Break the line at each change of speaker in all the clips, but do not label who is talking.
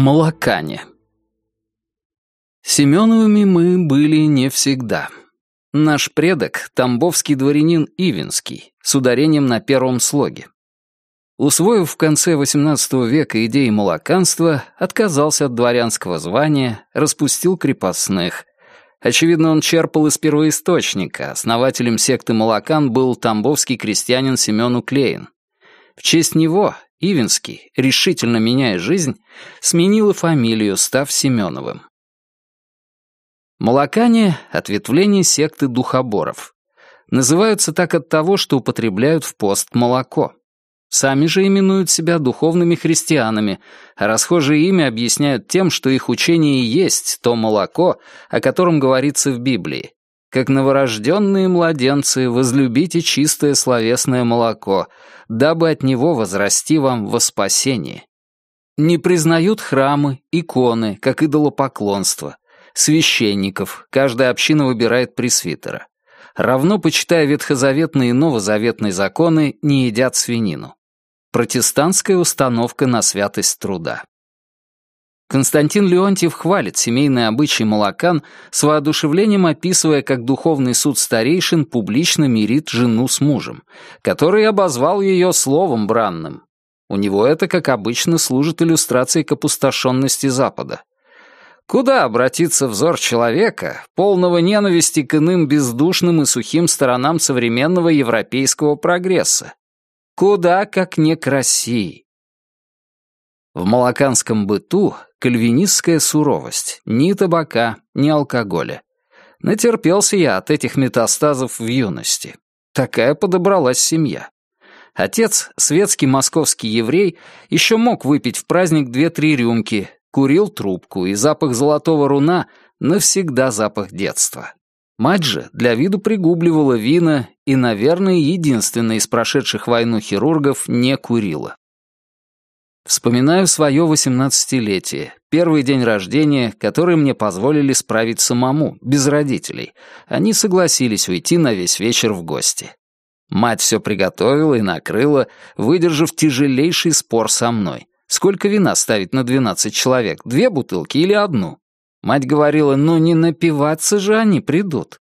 Молокане. Семеновыми мы были не всегда. Наш предок — тамбовский дворянин Ивинский, с ударением на первом слоге. Усвоив в конце XVIII века идеи молоканства, отказался от дворянского звания, распустил крепостных. Очевидно, он черпал из первоисточника. Основателем секты молокан был тамбовский крестьянин Семен Уклеин. В честь него Ивинский, решительно меняя жизнь, сменил и фамилию, став Семеновым. Молокане — ответвление секты духоборов. Называются так от того, что употребляют в пост молоко. Сами же именуют себя духовными христианами, а расхожее имя объясняют тем, что их учение и есть то молоко, о котором говорится в Библии. Как новорожденные младенцы, возлюбите чистое словесное молоко, дабы от него возрасти вам во спасение. Не признают храмы, иконы, как идолопоклонство, священников, каждая община выбирает пресвитера. Равно почитая ветхозаветные и новозаветные законы, не едят свинину. Протестантская установка на святость труда. Константин Леонтьев хвалит семейный обычай молокан, с воодушевлением описывая, как духовный суд старейшин публично мирит жену с мужем, который обозвал ее словом бранным. У него это, как обычно, служит иллюстрацией к опустошенности Запада. Куда обратиться взор человека, полного ненависти к иным бездушным и сухим сторонам современного европейского прогресса? Куда, как не к России? В молоканском быту кальвинистская суровость, ни табака, ни алкоголя. Натерпелся я от этих метастазов в юности. Такая подобралась семья. Отец, светский московский еврей, еще мог выпить в праздник две-три рюмки, курил трубку, и запах золотого руна — навсегда запах детства. Мать же для виду пригубливала вина и, наверное, единственная из прошедших войну хирургов не курила. Вспоминаю свое восемнадцатилетие, первый день рождения, который мне позволили справить самому, без родителей. Они согласились уйти на весь вечер в гости. Мать все приготовила и накрыла, выдержав тяжелейший спор со мной. Сколько вина ставить на двенадцать человек, две бутылки или одну? Мать говорила, ну не напиваться же они придут.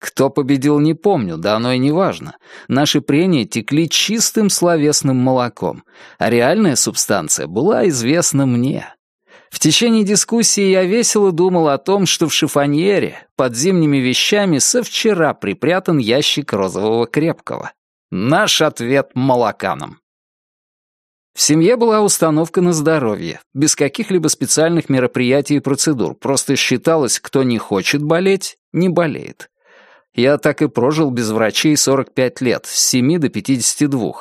Кто победил, не помню, да оно и не важно. Наши прения текли чистым словесным молоком, а реальная субстанция была известна мне. В течение дискуссии я весело думал о том, что в шифоньере под зимними вещами со вчера припрятан ящик розового крепкого. Наш ответ молоканом. В семье была установка на здоровье, без каких-либо специальных мероприятий и процедур, просто считалось, кто не хочет болеть, не болеет. Я так и прожил без врачей 45 лет, с 7 до 52,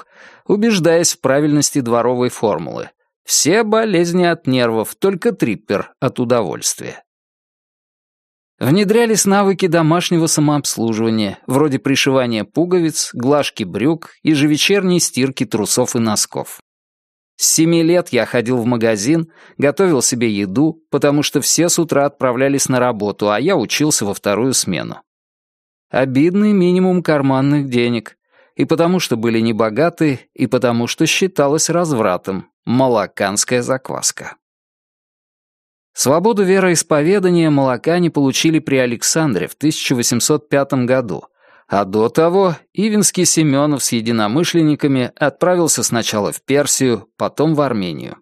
убеждаясь в правильности дворовой формулы. Все болезни от нервов, только триппер от удовольствия. Внедрялись навыки домашнего самообслуживания, вроде пришивания пуговиц, глажки брюк, ежевечерней стирки трусов и носков. С семи лет я ходил в магазин, готовил себе еду, потому что все с утра отправлялись на работу, а я учился во вторую смену. Обидный минимум карманных денег. И потому что были небогаты, и потому что считалось развратом. Молоканская закваска. Свободу вероисповедания молокане получили при Александре в 1805 году, а до того Ивинский Семенов с единомышленниками отправился сначала в Персию, потом в Армению.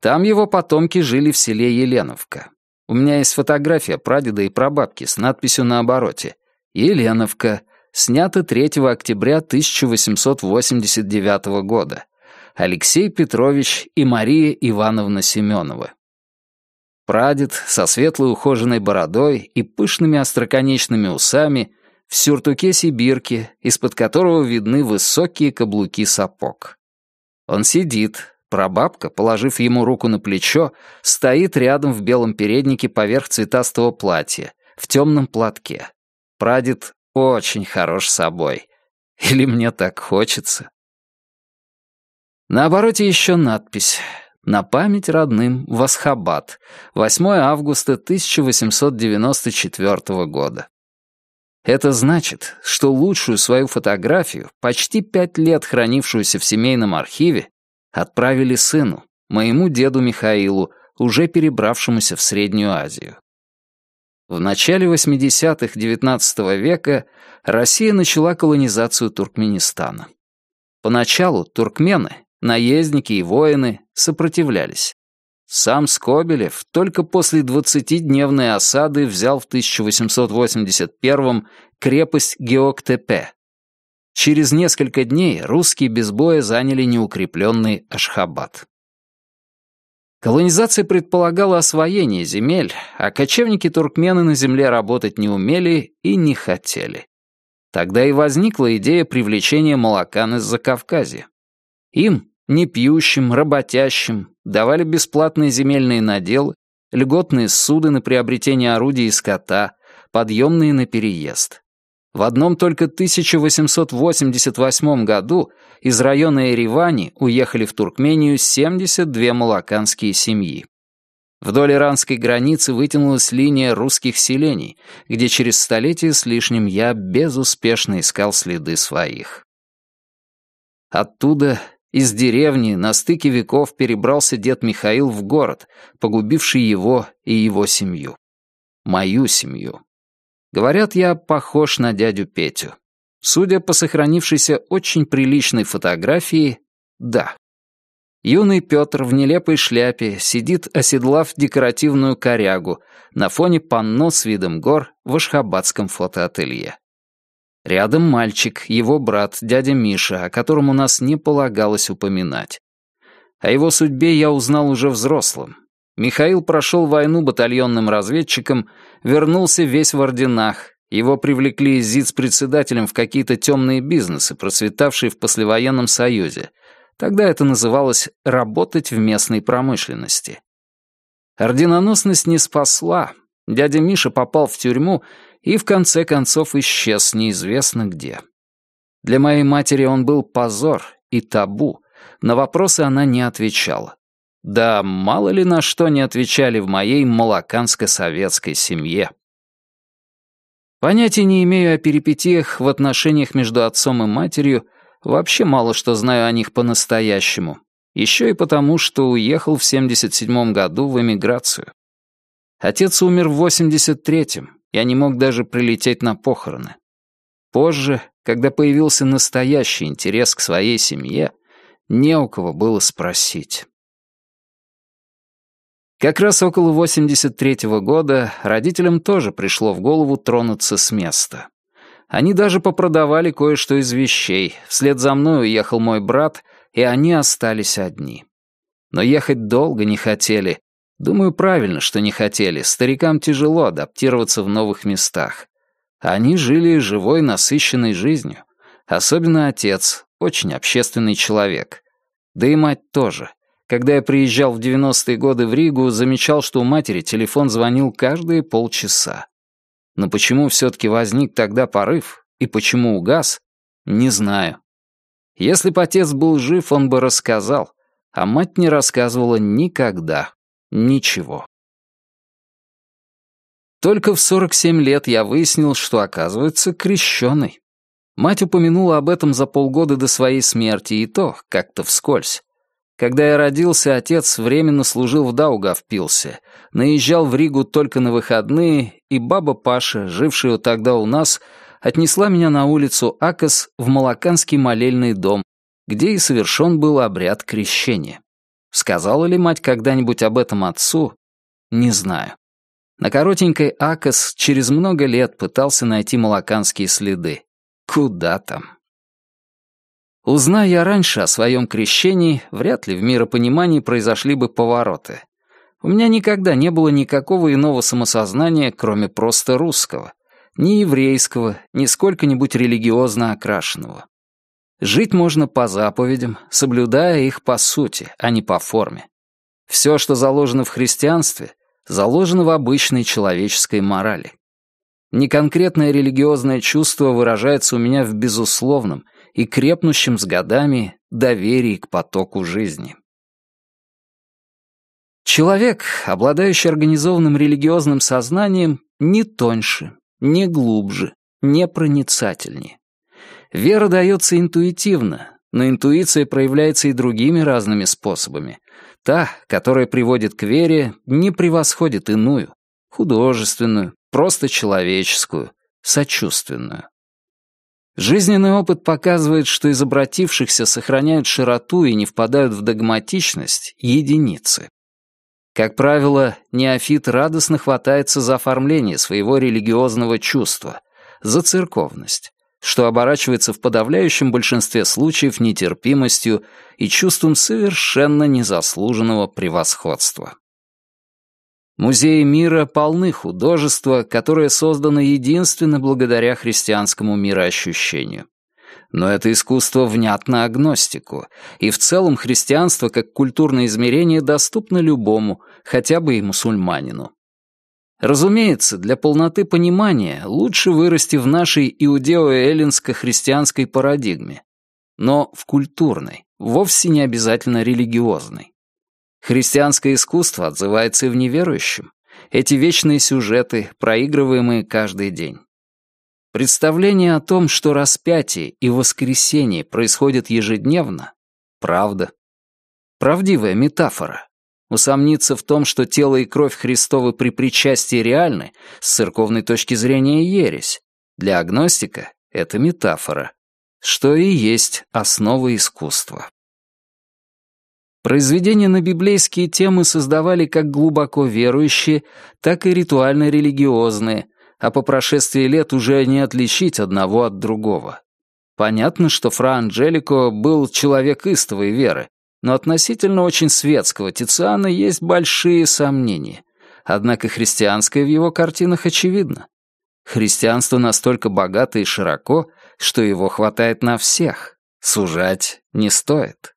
Там его потомки жили в селе Еленовка. У меня есть фотография прадеда и прабабки с надписью на обороте Еленовка. Снято 3 октября 1889 года. Алексей Петрович и Мария Ивановна Семеновы. Прадед со светлой ухоженной бородой и пышными остроконечными усами в сюртуке сибирки, из-под которого видны высокие каблуки сапог. Он сидит, прабабка, положив ему руку на плечо, стоит рядом в белом переднике поверх цветастого платья, в темном платке. Прадед очень хорош собой. Или мне так хочется? На обороте еще надпись «На память родным в Асхабад, 8 августа 1894 года». Это значит, что лучшую свою фотографию, почти пять лет хранившуюся в семейном архиве, отправили сыну, моему деду Михаилу, уже перебравшемуся в Среднюю Азию. В начале 80-х XIX века Россия начала колонизацию Туркменистана. Поначалу туркмены, наездники и воины, сопротивлялись. Сам Скобелев только после 20-дневной осады взял в 1881 крепость Геоктепе. Через несколько дней русские без боя заняли неукрепленный Ашхабад. Колонизация предполагала освоение земель, а кочевники-туркмены на земле работать не умели и не хотели. Тогда и возникла идея привлечения молокан из Закавказья. Им, непьющим, работящим, давали бесплатные земельные наделы, льготные суды на приобретение орудий и скота, подъемные на переезд. В одном только 1888 году из района Эревани уехали в Туркмению 72 молоканские семьи. Вдоль иранской границы вытянулась линия русских селений, где через столетие с лишним я безуспешно искал следы своих. Оттуда, из деревни, на стыке веков перебрался дед Михаил в город, погубивший его и его семью. Мою семью. Говорят, я похож на дядю Петю. Судя по сохранившейся очень приличной фотографии, да. Юный Петр в нелепой шляпе сидит, оседлав декоративную корягу на фоне панно с видом гор в Ашхабадском фотоателье. Рядом мальчик, его брат, дядя Миша, о котором у нас не полагалось упоминать. О его судьбе я узнал уже взрослым. Михаил прошел войну батальонным разведчиком, вернулся весь в орденах. Его привлекли ЗИЦ-председателем в какие-то темные бизнесы, процветавшие в послевоенном союзе. Тогда это называлось «работать в местной промышленности». Орденоносность не спасла. Дядя Миша попал в тюрьму и в конце концов исчез неизвестно где. Для моей матери он был позор и табу. На вопросы она не отвечала. Да мало ли на что не отвечали в моей молоканско-советской семье. Понятия не имею о перипетиях в отношениях между отцом и матерью, вообще мало что знаю о них по-настоящему. Еще и потому, что уехал в 77 году в эмиграцию. Отец умер в 83-м, я не мог даже прилететь на похороны. Позже, когда появился настоящий интерес к своей семье, не у кого было спросить. Как раз около 83-го года родителям тоже пришло в голову тронуться с места. Они даже попродавали кое-что из вещей. Вслед за мной уехал мой брат, и они остались одни. Но ехать долго не хотели. Думаю, правильно, что не хотели. Старикам тяжело адаптироваться в новых местах. Они жили живой, насыщенной жизнью. Особенно отец, очень общественный человек. Да и мать тоже. Когда я приезжал в 90-е годы в Ригу, замечал, что у матери телефон звонил каждые полчаса. Но почему все-таки возник тогда порыв и почему угас, не знаю. Если бы отец был жив, он бы рассказал, а мать не рассказывала никогда ничего. Только в 47 лет я выяснил, что, оказывается, крещеный. Мать упомянула об этом за полгода до своей смерти, и то как-то вскользь. Когда я родился, отец временно служил в Даугавпилсе, наезжал в Ригу только на выходные, и баба Паша, жившая тогда у нас, отнесла меня на улицу Акос в Малаканский молельный дом, где и совершен был обряд крещения. Сказала ли мать когда-нибудь об этом отцу? Не знаю. На коротенькой Акос через много лет пытался найти малаканские следы. Куда там? Узная я раньше о своем крещении, вряд ли в миропонимании произошли бы повороты. У меня никогда не было никакого иного самосознания, кроме просто русского. Ни еврейского, ни сколько-нибудь религиозно окрашенного. Жить можно по заповедям, соблюдая их по сути, а не по форме. Все, что заложено в христианстве, заложено в обычной человеческой морали. Неконкретное религиозное чувство выражается у меня в безусловном и крепнущем с годами доверии к потоку жизни. Человек, обладающий организованным религиозным сознанием, не тоньше, не глубже, не проницательнее. Вера дается интуитивно, но интуиция проявляется и другими разными способами. Та, которая приводит к вере, не превосходит иную, художественную, просто человеческую, сочувственную. Жизненный опыт показывает, что из обратившихся сохраняют широту и не впадают в догматичность единицы. Как правило, неофит радостно хватается за оформление своего религиозного чувства, за церковность, что оборачивается в подавляющем большинстве случаев нетерпимостью и чувством совершенно незаслуженного превосходства. Музеи мира полны художества, которое создано единственно благодаря христианскому мироощущению. Но это искусство внятно агностику, и в целом христианство как культурное измерение доступно любому, хотя бы и мусульманину. Разумеется, для полноты понимания лучше вырасти в нашей иудео-эллинско-христианской парадигме, но в культурной, вовсе не обязательно религиозной. Христианское искусство отзывается и в неверующем. Эти вечные сюжеты, проигрываемые каждый день. Представление о том, что распятие и воскресение происходят ежедневно, правда. Правдивая метафора. Усомниться в том, что тело и кровь Христовы при причастии реальны, с церковной точки зрения ересь. Для агностика это метафора, что и есть основа искусства. Произведения на библейские темы создавали как глубоко верующие, так и ритуально-религиозные, а по прошествии лет уже не отличить одного от другого. Понятно, что Фра Анджелико был человек истовой веры, но относительно очень светского Тициана есть большие сомнения. Однако христианское в его картинах очевидно. Христианство настолько богато и широко, что его хватает на всех. Сужать не стоит.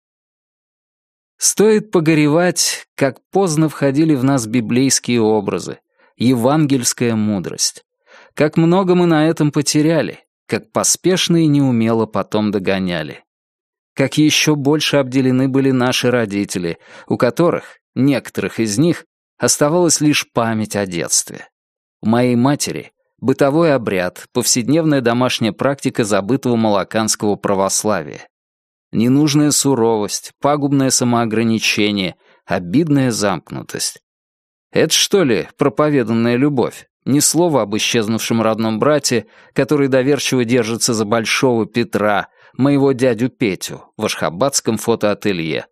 Стоит погоревать, как поздно входили в нас библейские образы, евангельская мудрость. Как много мы на этом потеряли, как поспешно и неумело потом догоняли. Как еще больше обделены были наши родители, у которых, некоторых из них, оставалась лишь память о детстве. У моей матери бытовой обряд, повседневная домашняя практика забытого малаканского православия. Ненужная суровость, пагубное самоограничение, обидная замкнутость. Это что ли проповеданная любовь? Ни слова об исчезнувшем родном брате, который доверчиво держится за Большого Петра, моего дядю Петю, в Ашхабадском фотоателье.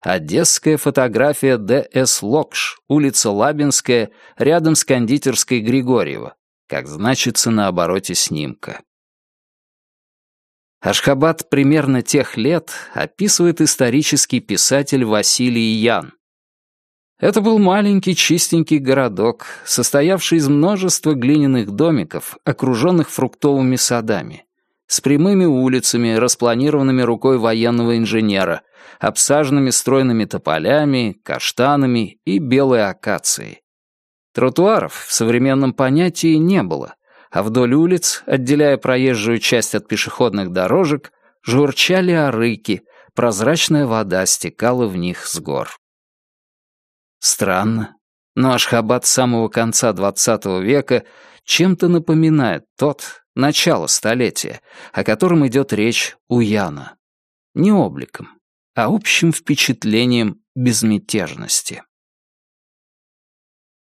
Одесская фотография Д.С. Локш, улица Лабинская, рядом с кондитерской Григорьева, как значится на обороте снимка. Ашхабад примерно тех лет описывает исторический писатель Василий Ян. Это был маленький чистенький городок, состоявший из множества глиняных домиков, окруженных фруктовыми садами, с прямыми улицами, распланированными рукой военного инженера, обсаженными стройными тополями, каштанами и белой акацией. Тротуаров в современном понятии не было, а вдоль улиц, отделяя проезжую часть от пешеходных дорожек, журчали арыки, прозрачная вода стекала в них с гор. Странно, но Ашхабад с самого конца XX века чем-то напоминает тот, начало столетия, о котором идет речь у Яна. Не обликом, а общим впечатлением безмятежности.